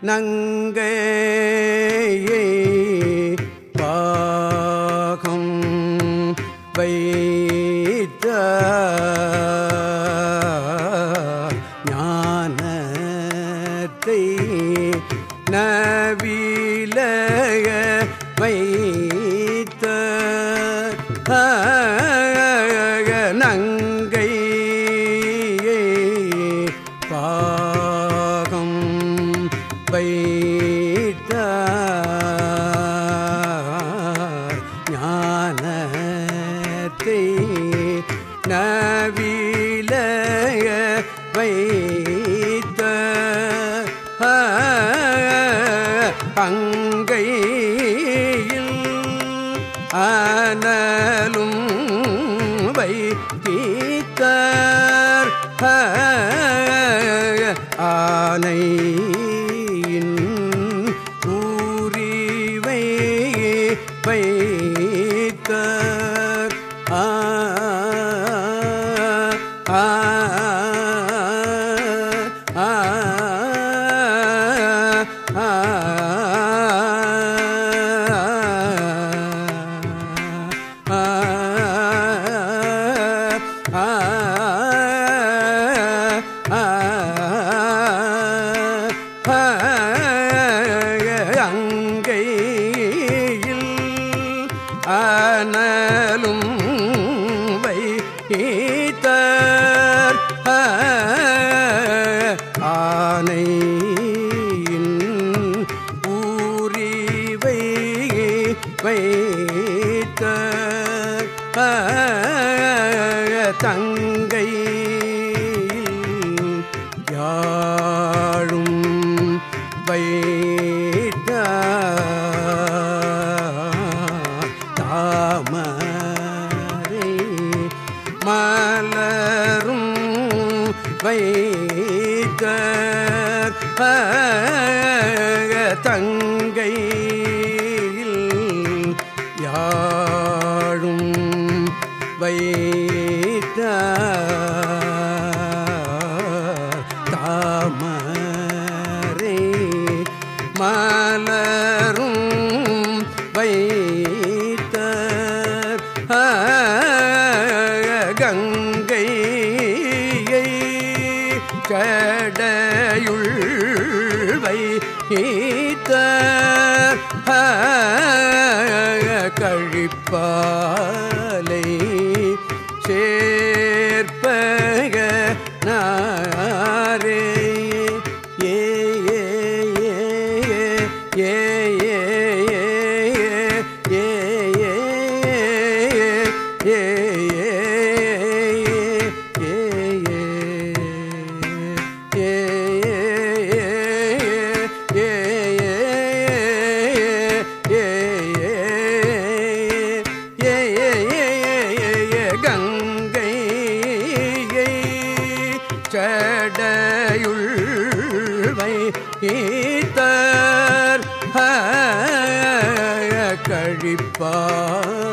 நங்கை பாகம் வைத்த ஞானத்தை நவிலக வைத்த நங்க வைத்த ஞானத்தை நவிலக வைத்த அங்கையில் ஆனலும் வைத்தீத்தார் ஆனை ஆனை வைத்த தங்கை யாழும் வைத்த தாமரை மலரும் வைத்த தங்க கடையுள்வை வைத்த கழிப்பாலை சேர்ப்பக நாரே ஏ ஏ ஏ ஏ ஏ ஏ ஏ வைத்தர். கழிப்பார்.